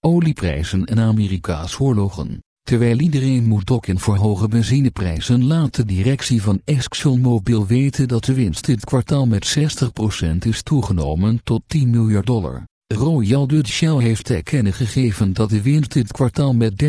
olieprijzen en Amerika's oorlogen. Terwijl iedereen moet dokken voor hoge benzineprijzen laat de directie van ExxonMobil weten dat de winst dit kwartaal met 60% is toegenomen tot 10 miljard dollar. Royal Dutch Shell heeft te gegeven dat de winst dit kwartaal met 30%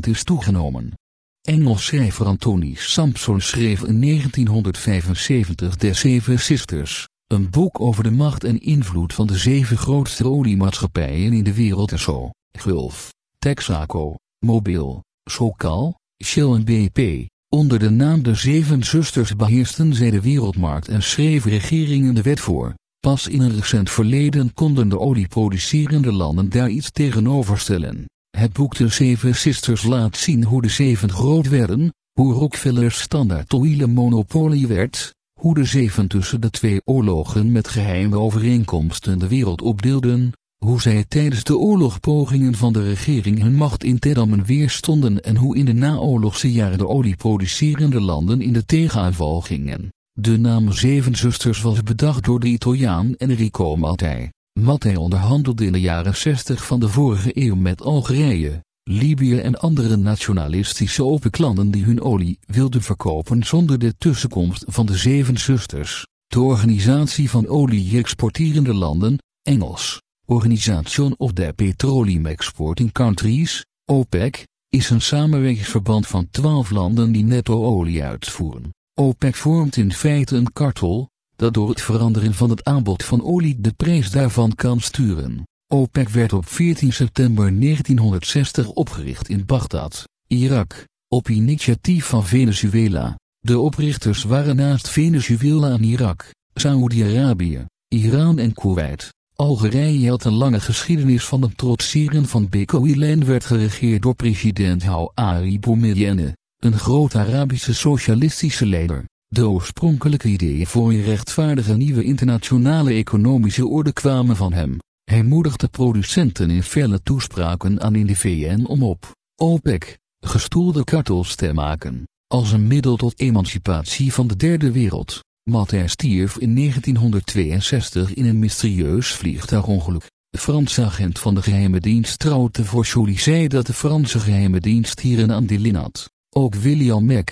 is toegenomen. Engels schrijver Anthony Sampson schreef in 1975 The Seven Sisters, een boek over de macht en invloed van de zeven grootste oliemaatschappijen in de wereld en zo, Gulf, Texaco, Mobil, Sokal, Shell en BP. Onder de naam de Zeven Zusters beheersten zij de wereldmarkt en schreven regeringen de wet voor. Pas in een recent verleden konden de olieproducerende landen daar iets tegenover stellen. Het boek De Zeven Sisters laat zien hoe de zeven groot werden, hoe Rockefeller's standaard monopolie werd, hoe de zeven tussen de twee oorlogen met geheime overeenkomsten de wereld opdeelden, hoe zij tijdens de oorlogpogingen van de regering hun macht in Tedammen weerstonden en hoe in de naoorlogse jaren de olieproducerende landen in de tegenaanval gingen. De naam Zeven Zusters was bedacht door de Italiaan Enrico Mattei. Mattei onderhandelde in de jaren 60 van de vorige eeuw met Algerije, Libië en andere nationalistische openklanden die hun olie wilden verkopen zonder de tussenkomst van de Zeven Zusters. De organisatie van olie-exporterende landen, Engels, Organisation of the Petroleum Exporting Countries, OPEC, is een samenwerkingsverband van twaalf landen die netto olie uitvoeren. OPEC vormt in feite een kartel, dat door het veranderen van het aanbod van olie de prijs daarvan kan sturen. OPEC werd op 14 september 1960 opgericht in Bagdad, Irak, op initiatief van Venezuela. De oprichters waren naast Venezuela en Irak, Saoedi-Arabië, Iran en Kuwait. Algerije had een lange geschiedenis van het trotseren van Bekoil en werd geregeerd door president Houari Boumedienne, een groot Arabische socialistische leider. De oorspronkelijke ideeën voor een rechtvaardige nieuwe internationale economische orde kwamen van hem. Hij moedigde producenten in felle toespraken aan in de VN om op OPEC, gestoelde kartels te maken, als een middel tot emancipatie van de derde wereld. Matthias stierf in 1962 in een mysterieus vliegtuigongeluk. De Franse agent van de geheime dienst trouwde voor Jolie zei dat de Franse geheime dienst hier een aandeel had. Ook William Mac.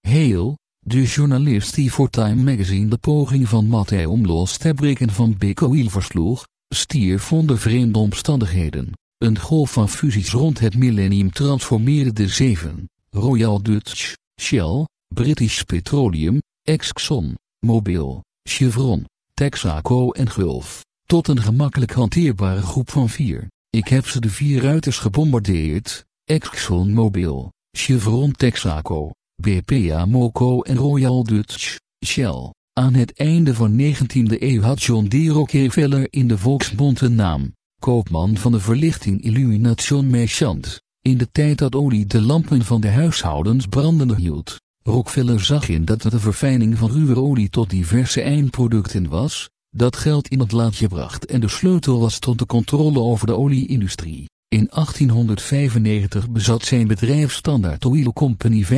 Hale, de journalist die voor Time Magazine de poging van Mattei om los te breken van Big Oil versloeg, stierf onder vreemde omstandigheden. Een golf van fusies rond het millennium transformeerde de zeven, Royal Dutch, Shell, British Petroleum, Exxon, Mobil, Chevron, Texaco en Gulf, tot een gemakkelijk hanteerbare groep van vier. Ik heb ze de vier ruiters gebombardeerd, Exxon Mobil, Chevron Texaco, BPA Moco en Royal Dutch, Shell. Aan het einde van 19e eeuw had John D. Rockefeller in de volksmond een naam, koopman van de verlichting Illumination Merchant, in de tijd dat olie de lampen van de huishoudens brandende hield. Rockefeller zag in dat het de verfijning van ruwe olie tot diverse eindproducten was, dat geld in het laadje bracht en de sleutel was tot de controle over de olieindustrie. In 1895 bezat zijn bedrijf Standard Oil Company 95%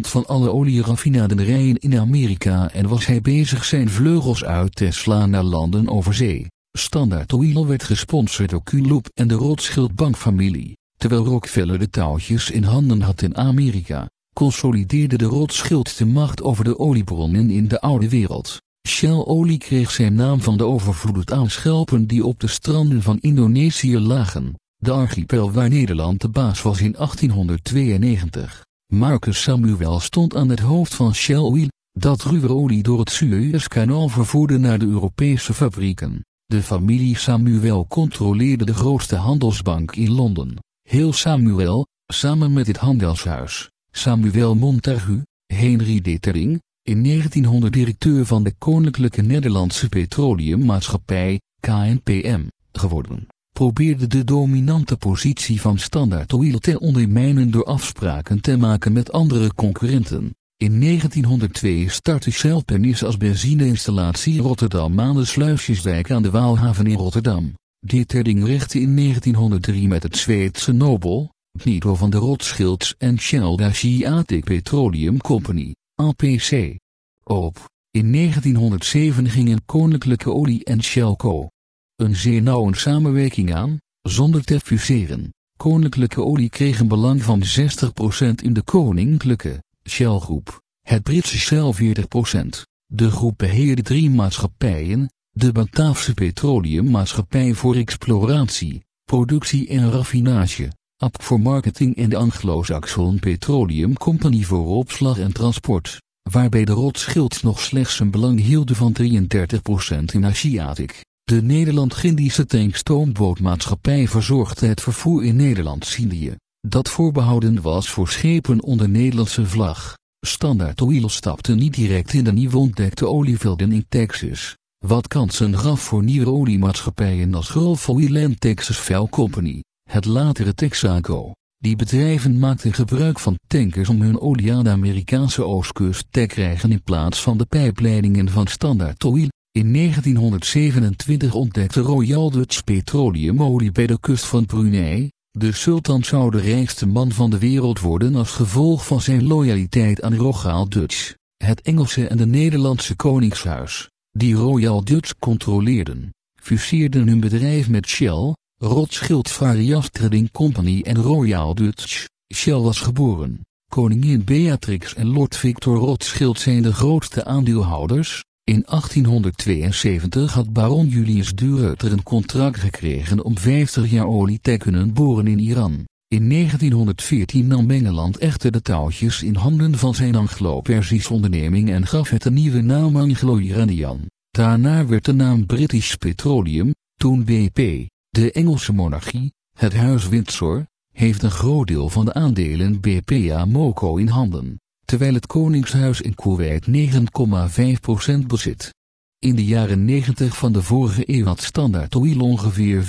van alle olieraffinaderijen in Amerika en was hij bezig zijn vleugels uit te slaan naar landen over zee. Standard Oil werd gesponsord door Loop en de Rothschild bankfamilie. Terwijl Rockefeller de touwtjes in handen had in Amerika, consolideerde de Rothschild de macht over de oliebronnen in de oude wereld. Shell-olie kreeg zijn naam van de overvloed aan schelpen die op de stranden van Indonesië lagen, de archipel waar Nederland de baas was in 1892. Marcus Samuel stond aan het hoofd van Shell Oil, dat ruwe olie door het Suezkanaal vervoerde naar de Europese fabrieken. De familie Samuel controleerde de grootste handelsbank in Londen. Heel Samuel, samen met het handelshuis, Samuel Montagu, Henry Detering, in 1900 directeur van de Koninklijke Nederlandse Petroleummaatschappij, KNPM, geworden, probeerde de dominante positie van Standard Oil te ondermijnen door afspraken te maken met andere concurrenten. In 1902 startte Shell Pennis als benzineinstallatie Rotterdam aan de Sluisjeswijk aan de Waalhaven in Rotterdam. Dit ding richtte in 1903 met het Zweedse Nobel, Nido van de Rothschilds en Shell de Asiatic Petroleum Company, APC. Op. In 1907 gingen Koninklijke Olie en Shell Co. een zeer nauwe samenwerking aan, zonder te fuseren. Koninklijke Olie kreeg een belang van 60% in de Koninklijke Shell Groep, het Britse Shell 40%. De groep beheerde drie maatschappijen, de Bataafse Petroleummaatschappij voor exploratie, productie en raffinage, AP voor marketing en de Anglo-Saxon Petroleum Company voor opslag en transport, waarbij de Rothschilds nog slechts een belang hielden van 33% in Asiatic. De Nederland-Gindische tankstoombootmaatschappij verzorgde het vervoer in Nederland-Indië, dat voorbehouden was voor schepen onder Nederlandse vlag. Standard Oil stapte niet direct in de nieuw ontdekte olievelden in Texas, wat kansen gaf voor nieuwe oliemaatschappijen als Gulf Oil en Texas Fel Company, het latere Texaco. Die bedrijven maakten gebruik van tankers om hun olie aan de Amerikaanse oostkust te krijgen in plaats van de pijpleidingen van Standard Oil. In 1927 ontdekte Royal Dutch Petroleum olie bij de kust van Brunei. De sultan zou de rijkste man van de wereld worden als gevolg van zijn loyaliteit aan Royal Dutch, het Engelse en de Nederlandse koningshuis, die Royal Dutch controleerden, fuseerden hun bedrijf met Shell, Rothschild Varias Trading Company en Royal Dutch. Shell was geboren. Koningin Beatrix en Lord Victor Rothschild zijn de grootste aandeelhouders, in 1872 had baron Julius Dureter een contract gekregen om 50 jaar olie te kunnen boren in Iran. In 1914 nam Engeland echter de touwtjes in handen van zijn Anglo-Persische onderneming en gaf het een nieuwe naam Anglo-Iranian. Daarna werd de naam British Petroleum, toen BP. De Engelse monarchie, het huis Windsor, heeft een groot deel van de aandelen BPA Moco in handen terwijl het Koningshuis in Kuwait 9,5% bezit. In de jaren 90 van de vorige eeuw had Standard Oil ongeveer 85%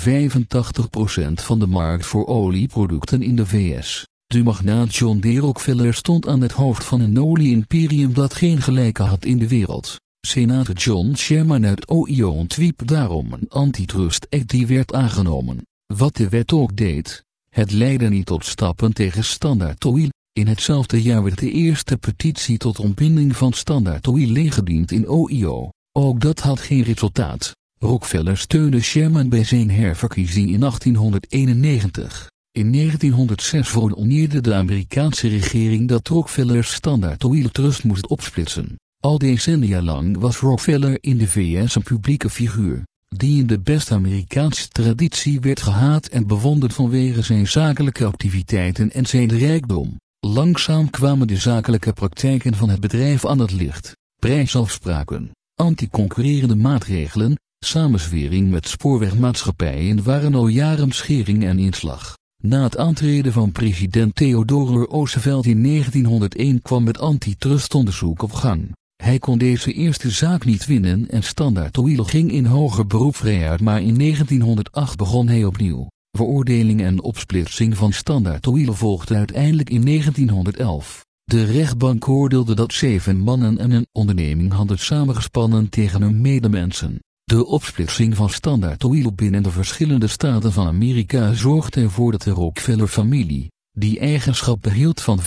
van de markt voor olieproducten in de VS. De magnaat John D. Rockefeller stond aan het hoofd van een olie-imperium dat geen gelijke had in de wereld. Senator John Sherman uit Ohio ontwiep daarom een antitrust act die werd aangenomen. Wat de wet ook deed, het leidde niet tot stappen tegen Standard Oil, in hetzelfde jaar werd de eerste petitie tot ontbinding van Standard Oil ingediend in Ohio. Ook dat had geen resultaat. Rockefeller steunde Sherman bij zijn herverkiezing in 1891. In 1906 verordeneerde de Amerikaanse regering dat Rockefeller's Standard Oil Trust moest opsplitsen. Al decennia lang was Rockefeller in de VS een publieke figuur, die in de beste Amerikaanse traditie werd gehaat en bewonderd vanwege zijn zakelijke activiteiten en zijn rijkdom. Langzaam kwamen de zakelijke praktijken van het bedrijf aan het licht, prijsafspraken, anti-concurrerende maatregelen, samenzwering met spoorwegmaatschappijen waren al jaren schering en inslag. Na het aantreden van president Theodore Roosevelt in 1901 kwam het antitrustonderzoek op gang. Hij kon deze eerste zaak niet winnen en Standard Oil ging in hoger beroep vrij maar in 1908 begon hij opnieuw. Veroordeling en opsplitsing van Standard Oil volgde uiteindelijk in 1911. De rechtbank oordeelde dat zeven mannen en een onderneming hadden samengespannen tegen hun medemensen. De opsplitsing van Standard Oil binnen de verschillende staten van Amerika zorgde ervoor dat de Rockefeller-familie, die eigenschap behield van 25%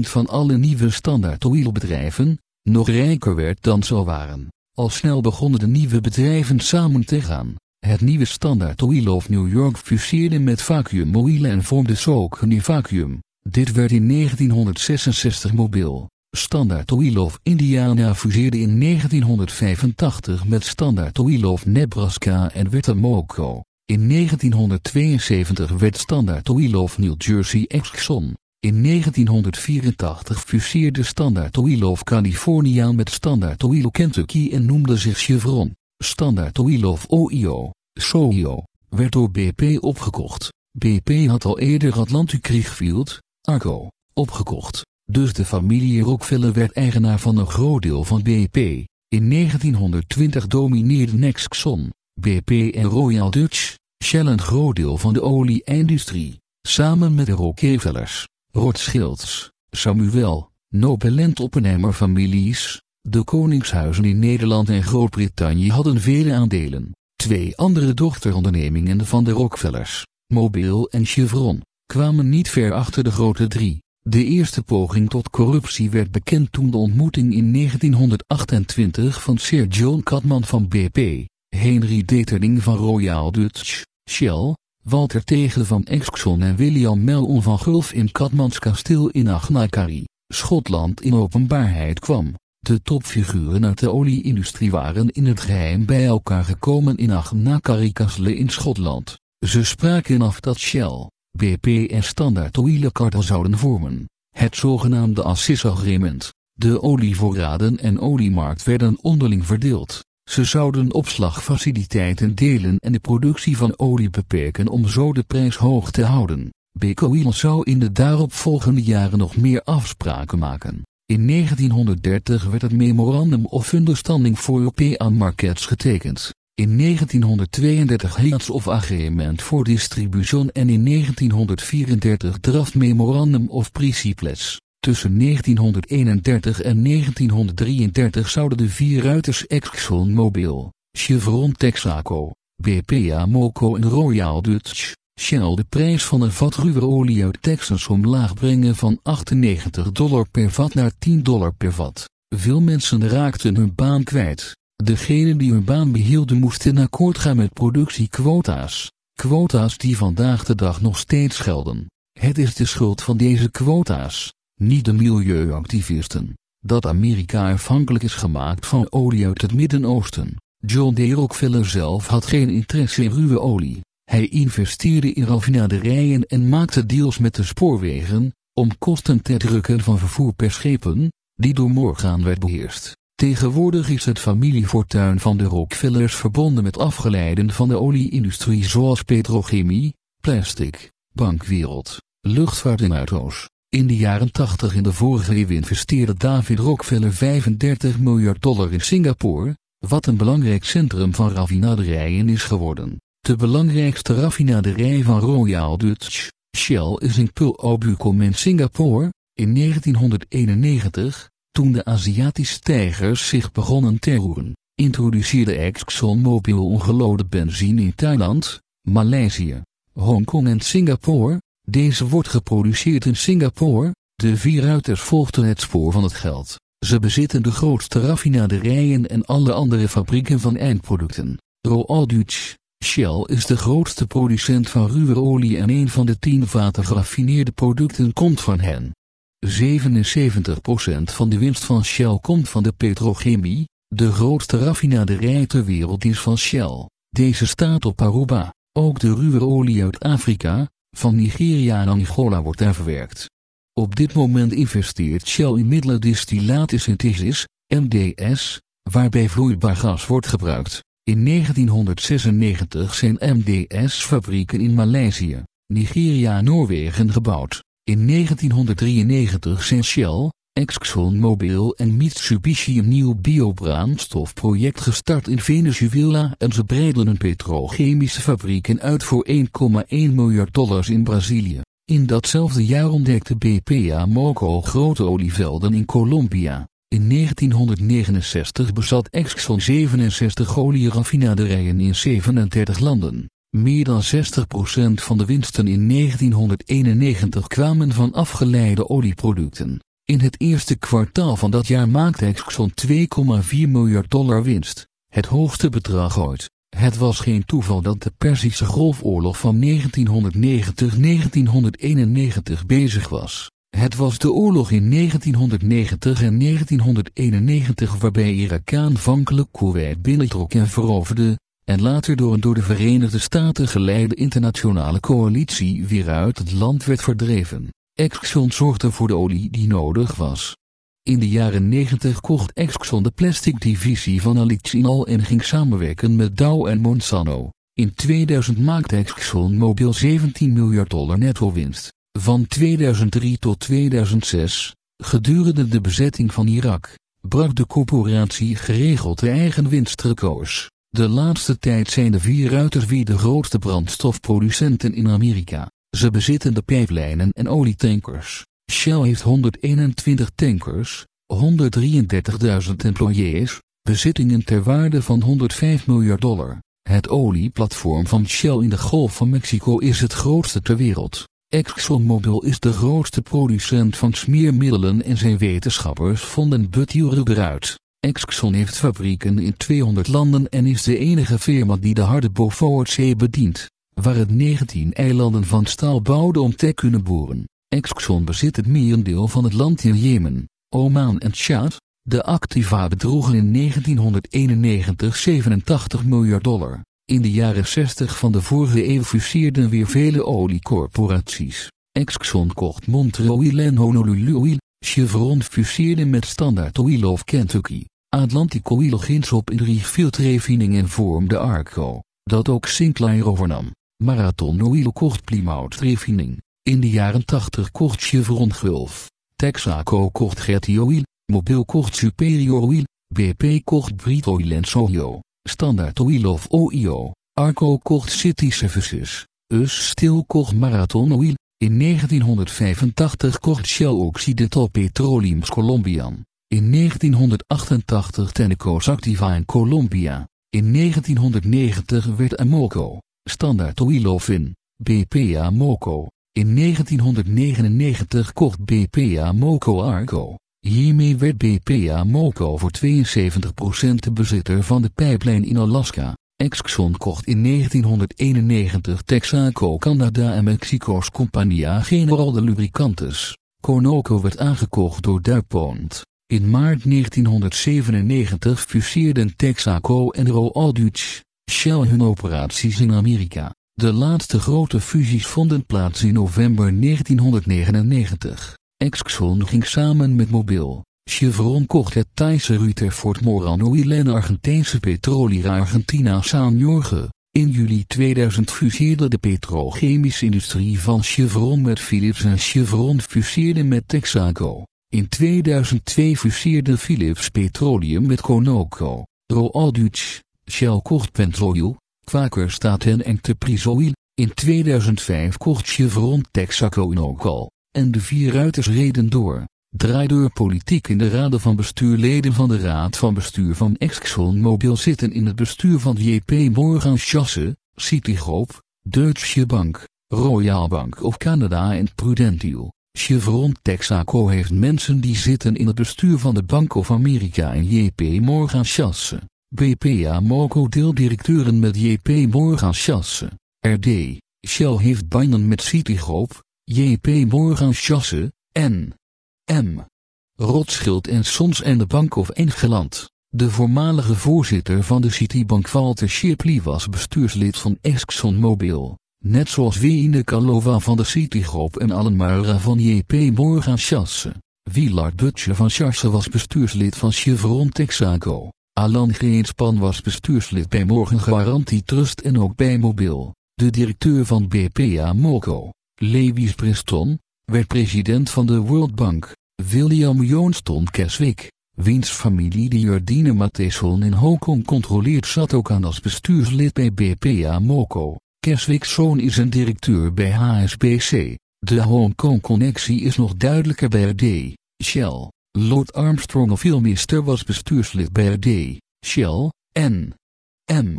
van alle nieuwe Standard Oil bedrijven, nog rijker werd dan ze waren. Al snel begonnen de nieuwe bedrijven samen te gaan. Het nieuwe Standard Oil of New York fuseerde met Vacuum Oil en vormde Saucony Vacuum. Dit werd in 1966 mobiel. Standard Oil of Indiana fuseerde in 1985 met Standard Oil of Nebraska en werd Amoco. In 1972 werd Standard Oil of New Jersey Exxon. In 1984 fuseerde Standard Oil of California met Standard Oil Kentucky en noemde zich Chevron. Standard Oil of Ohio, SOIO, werd door BP opgekocht. BP had al eerder Atlantic Creekfield, Arco, opgekocht. Dus de familie Rockefeller werd eigenaar van een groot deel van BP. In 1920 domineerde Nexxon, BP en Royal Dutch, Shell een groot deel van de olie-industrie. Samen met de Rockefellers, Rothschilds, Samuel, Nobel en Oppenheimer families, de koningshuizen in Nederland en Groot-Brittannië hadden vele aandelen. Twee andere dochterondernemingen van de Rockefellers, Mobil en Chevron, kwamen niet ver achter de grote drie. De eerste poging tot corruptie werd bekend toen de ontmoeting in 1928 van Sir John Catman van BP, Henry Detering van Royal Dutch, Shell, Walter Tegen van Exxon en William Mellon van Gulf in Katmans kasteel in Agnacarry, Schotland in openbaarheid kwam. De topfiguren uit de olieindustrie waren in het geheim bij elkaar gekomen in Agnacarry Castle in Schotland. Ze spraken af dat Shell, BP en Standard Oil zouden vormen. Het zogenaamde Assis-agreement. De olievoorraden en oliemarkt werden onderling verdeeld. Ze zouden opslagfaciliteiten delen en de productie van olie beperken om zo de prijs hoog te houden. Oil zou in de daaropvolgende jaren nog meer afspraken maken. In 1930 werd het Memorandum of Understanding for European Markets getekend. In 1932 Heads of Agreement for Distribution en in 1934 Draft Memorandum of Principles. Tussen 1931 en 1933 zouden de vier ruiters ExxonMobil, Chevron Texaco, BP Amoco en Royal Dutch Shell de prijs van een vat ruwe olie uit Texas omlaag brengen van 98 dollar per vat naar 10 dollar per vat. Veel mensen raakten hun baan kwijt. Degenen die hun baan behielden moesten akkoord gaan met productiequota's. Quota's die vandaag de dag nog steeds gelden. Het is de schuld van deze quota's, niet de milieuactivisten, dat Amerika afhankelijk is gemaakt van olie uit het Midden-Oosten. John D. Rockefeller zelf had geen interesse in ruwe olie. Hij investeerde in raffinaderijen en maakte deals met de spoorwegen, om kosten te drukken van vervoer per schepen, die door Morgan werd beheerst. Tegenwoordig is het familiefortuin van de Rockefellers verbonden met afgeleiden van de olieindustrie zoals petrochemie, plastic, bankwereld, luchtvaart en auto's. In de jaren 80 in de vorige eeuw investeerde David Rockefeller 35 miljard dollar in Singapore, wat een belangrijk centrum van raffinaderijen is geworden. De belangrijkste raffinaderij van Royal Dutch Shell is in Pearl Obucom in Singapore, in 1991, toen de Aziatische tijgers zich begonnen te roeren, introduceerde ExxonMobil ongelode benzine in Thailand, Maleisië, Hongkong en Singapore. Deze wordt geproduceerd in Singapore. De vier ruiters volgden het spoor van het geld. Ze bezitten de grootste raffinaderijen en alle andere fabrieken van eindproducten. Royal Dutch Shell is de grootste producent van ruwe olie en een van de tien vaten geraffineerde producten komt van hen. 77% van de winst van Shell komt van de petrochemie, de grootste raffinaderij ter wereld is van Shell. Deze staat op Aruba. Ook de ruwe olie uit Afrika, van Nigeria en Angola wordt daar verwerkt. Op dit moment investeert Shell in middelen distillate MDS, waarbij vloeibaar gas wordt gebruikt. In 1996 zijn MDS-fabrieken in Maleisië, Nigeria en Noorwegen gebouwd. In 1993 zijn Shell, ExxonMobil en Mitsubishi een nieuw biobrandstofproject gestart in Venezuela en ze breiden een petrochemische fabrieken uit voor 1,1 miljard dollars in Brazilië. In datzelfde jaar ontdekte BP Amoco grote olievelden in Colombia. In 1969 bezat Exxon 67 olieraffinaderijen in 37 landen. Meer dan 60% van de winsten in 1991 kwamen van afgeleide olieproducten. In het eerste kwartaal van dat jaar maakte Exxon 2,4 miljard dollar winst, het hoogste bedrag ooit. Het was geen toeval dat de Perzische Golfoorlog van 1990-1991 bezig was. Het was de oorlog in 1990 en 1991 waarbij Irak aanvankelijk Kuwait binnentrok en veroverde, en later door een door de Verenigde Staten geleide internationale coalitie weer uit het land werd verdreven. Exxon zorgde voor de olie die nodig was. In de jaren 90 kocht Exxon de plastic divisie van Alicinal en ging samenwerken met Dow en Monsanto. In 2000 maakte ExxonMobil 17 miljard dollar netto winst. Van 2003 tot 2006, gedurende de bezetting van Irak, brak de corporatie geregeld de eigen winstrecords. De laatste tijd zijn de vier ruiters weer de grootste brandstofproducenten in Amerika. Ze bezitten de pijplijnen en olietankers. Shell heeft 121 tankers, 133.000 employees, bezittingen ter waarde van 105 miljard dollar. Het olieplatform van Shell in de Golf van Mexico is het grootste ter wereld. ExxonMobil is de grootste producent van smeermiddelen en zijn wetenschappers vonden butyrrubber uit. Exxon heeft fabrieken in 200 landen en is de enige firma die de harde Beaufortzee bedient. Waar het 19 eilanden van staal bouwde om te kunnen boren. Exxon bezit het merendeel van het land in Jemen, Oman en Tjaad. De activa bedroegen in 1991 87 miljard dollar. In de jaren 60 van de vorige eeuw fuseerden weer vele oliecorporaties. Exxon kocht Montreal en Honolulu Oil, Chevron fuseerde met Standard Oil of Kentucky. Atlantic Oil ging op in drie filtrevining en vormde Arco, dat ook Sinclair overnam. Marathon Oil kocht Plymouth Refining. In de jaren 80 kocht Chevron Gulf. Texaco kocht Getty Oil. Mobil kocht Superior Oil. BP kocht Brit Oil en Soyo. Standard Oil of OIO. Arco kocht City Services. US Steel kocht Marathon Oil. In 1985 kocht Shell Occidental Petroleums Colombian. In 1988 Tenneco's Activa in Colombia. In 1990 werd Amoco, Standard Oil of in, BPA Moco. In 1999 kocht BPA Moco Arco. Hiermee werd BPA Moco voor 72% de bezitter van de pijplijn in Alaska. Exxon kocht in 1991 Texaco Canada en Mexico's Compagnia General de Lubricantes. Conoco werd aangekocht door DuPont. In maart 1997 fuseerden Texaco en Royal Dutch Shell hun operaties in Amerika. De laatste grote fusies vonden plaats in november 1999. Exxon ging samen met Mobil. Chevron kocht het Thaise Rutherford Moran Oil en Argentijnse Petrolera Argentina San Jorge. In juli 2000 fuseerde de petrochemische industrie van Chevron met Philips en Chevron fuseerde met Texaco. In 2002 fuseerde Philips Petroleum met Conoco. Royal Dutch, Shell kocht Pentroil, Quaker Staten en Enterprise Oil. In 2005 kocht Chevron Texaco Nocal. En de vier ruiters reden door. Draai door politiek in de raden van bestuurleden van de raad van bestuur van ExxonMobil zitten in het bestuur van JP Morgan Chase, Citigroup, Deutsche Bank, Royal Bank of Canada en Prudential. Chevron Texaco heeft mensen die zitten in het bestuur van de Bank of America en JP Morgan Chase. BPA Moco deeldirecteuren met JP Morgan Chase. RD, Shell heeft banden met Citigroup, JP Morgan Chase, N. M. Rothschild en Sons en de Bank of Engeland. De voormalige voorzitter van de Citibank Walter Shipley was bestuurslid van ExxonMobil. Net zoals Wiene Kalova van de Citigroup en Allen Mara van JP Morgan Chase. Willard Butcher van Chase was bestuurslid van Chevron Texaco. Alan Greenspan was bestuurslid bij Morgan Garantie Trust en ook bij Mobil. De directeur van BPA Moco, Lewis Preston, werd president van de World Bank. William Johnston Keswick, wiens familie de Jardine Matheson in Hongkong controleert zat ook aan als bestuurslid bij BPA Moco. Keswick's zoon is een directeur bij HSBC. De Hongkong-connectie is nog duidelijker bij RD, Shell. Lord Armstrong of Ilmister was bestuurslid bij RD, Shell, N. M.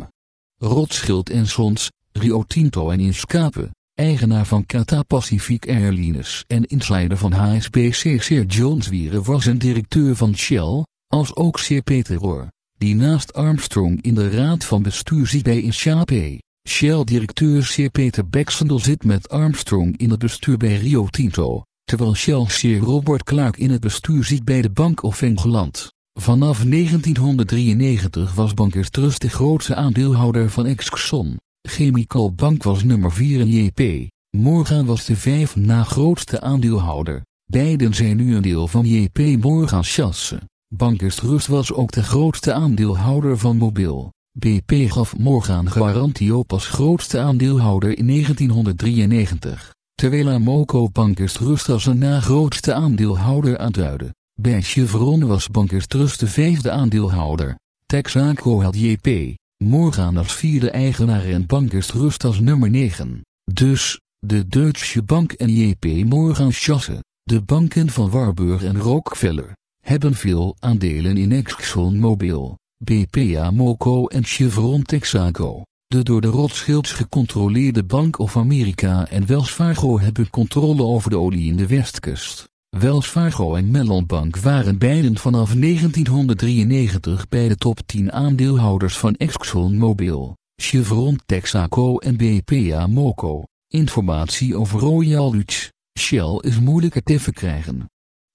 Rothschild en Sons, Rio Tinto en Inscape, eigenaar van Qatar Pacific Airlines en insider van HSBC Sir John Zwieren was een directeur van Shell, als ook Sir Peter Rohr, die naast Armstrong in de raad van bestuur zit bij Inscape. Shell-directeur Sir Peter Baxendel zit met Armstrong in het bestuur bij Rio Tinto, terwijl Shell Sir Robert Clark in het bestuur zit bij de Bank of Engeland. Vanaf 1993 was Bankers Trust de grootste aandeelhouder van Exxon. Chemical Bank was nummer 4 in JP. Morgan was de vijf na grootste aandeelhouder. Beiden zijn nu een deel van JP Morgan Chase. Bankers Trust was ook de grootste aandeelhouder van Mobil. BP gaf Morgan Garantie op als grootste aandeelhouder in 1993, terwijl Amoco Bankers Trust als een na grootste aandeelhouder aanduidde. Bij Chevron was Bankers Trust de vijfde aandeelhouder. Texaco had JP, Morgan als vierde eigenaar en Bankers Trust als nummer 9. Dus, de Deutsche Bank en JP Morgan Chase, de banken van Warburg en Rockefeller, hebben veel aandelen in ExxonMobil. BPA Moco en Chevron Texaco. De door de Rothschilds gecontroleerde Bank of America en Wells Fargo hebben controle over de olie in de westkust. Wells Fargo en Mellon Bank waren beiden vanaf 1993 bij de top 10 aandeelhouders van ExxonMobil. Chevron Texaco en BPA Moco. Informatie over Royal Dutch Shell is moeilijker te verkrijgen.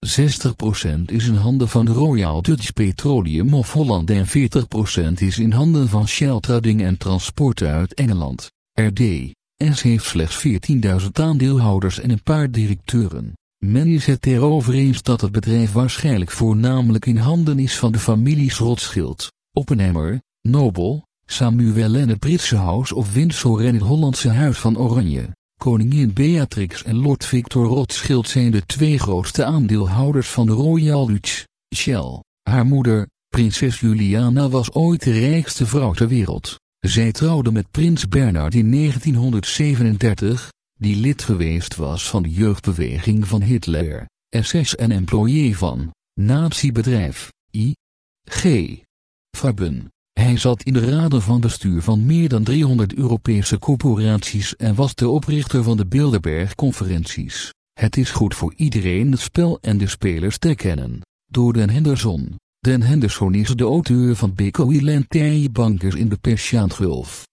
60% is in handen van Royal Dutch Petroleum of Holland en 40% is in handen van Shell Trading en Transport uit Engeland. RD. S heeft slechts 14.000 aandeelhouders en een paar directeuren. Men is het erover eens dat het bedrijf waarschijnlijk voornamelijk in handen is van de families Rothschild, Oppenheimer, Nobel, Samuel en het Britse House of Windsor en het Hollandse Huis van Oranje. Koningin Beatrix en Lord Victor Rothschild zijn de twee grootste aandeelhouders van de Royal Dutch Shell. Haar moeder, prinses Juliana was ooit de rijkste vrouw ter wereld. Zij trouwde met prins Bernard in 1937, die lid geweest was van de jeugdbeweging van Hitler, SS en employé van nazi-bedrijf I. G. Farben. Hij zat in de raden van bestuur van meer dan 300 Europese corporaties en was de oprichter van de Bilderberg-conferenties. Het is goed voor iedereen het spel en de spelers te kennen. Door Den Henderson. Den Henderson is de auteur van Big Oil Bankers in de Persiaan Gulf.